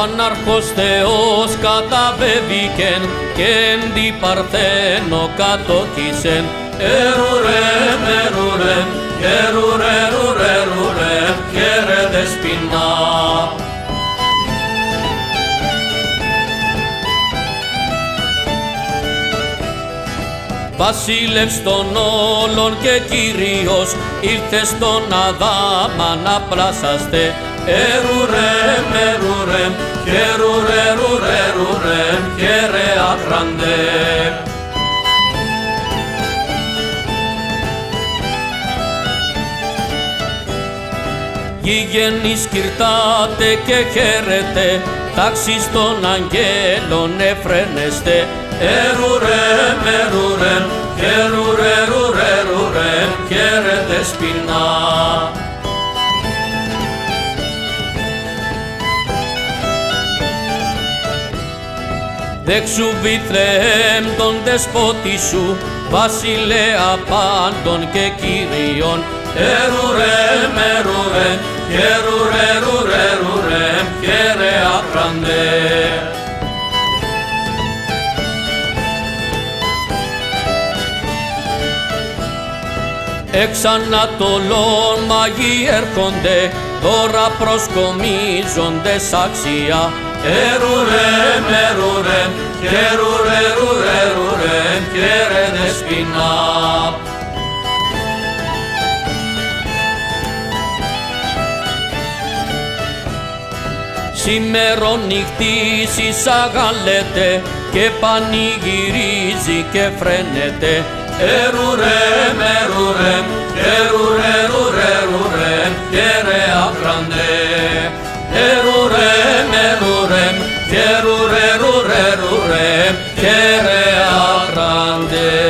Ανάρχος Θεός καταβέβηκεν και εν τη Παρθένο κατόκισεν Ερουρέμ, ερουρέμ, ερουρέ, ρουρέ, ρουρέ, χαίρε δεσποινά. Βασίλευς των όλων και Κύριος ήρθε στον Αδάμα να πλάσαστε Ερουρέμ, ερουρέμ, χαιρουρέ, ρουρέ, ρουρέ, χαίρε αχραντέ. Γηγενείς κυρτάτε και χαίρετε, τάξεις των αγγέλων εφραίνεστε. Ερουρέμ, ερουρέμ, Δέξου Βιθλεέμ τον δεσπότη σου, βασιλέα πάντων και κύριων, Ερουρέμ, ερουρέμ, χαιρουρέ, ρουρέ, ρουρέ, χαίρε αχραντέ. Εξ Ανατολών μαγεί έρχονται, τώρα προσκομίζονται σ' αξία. Ερουρέμ, ερουρέμ, χαιρουρέ, ρουρέ, ρουρέ, χαίρε δεσποινά. Σήμερον νυχτής εισαγαλέται και πανηγυρίζει και φρένεται. Ερουρέμ, ερουρέμ, ερουρέ, ρουρέ, Kere a grande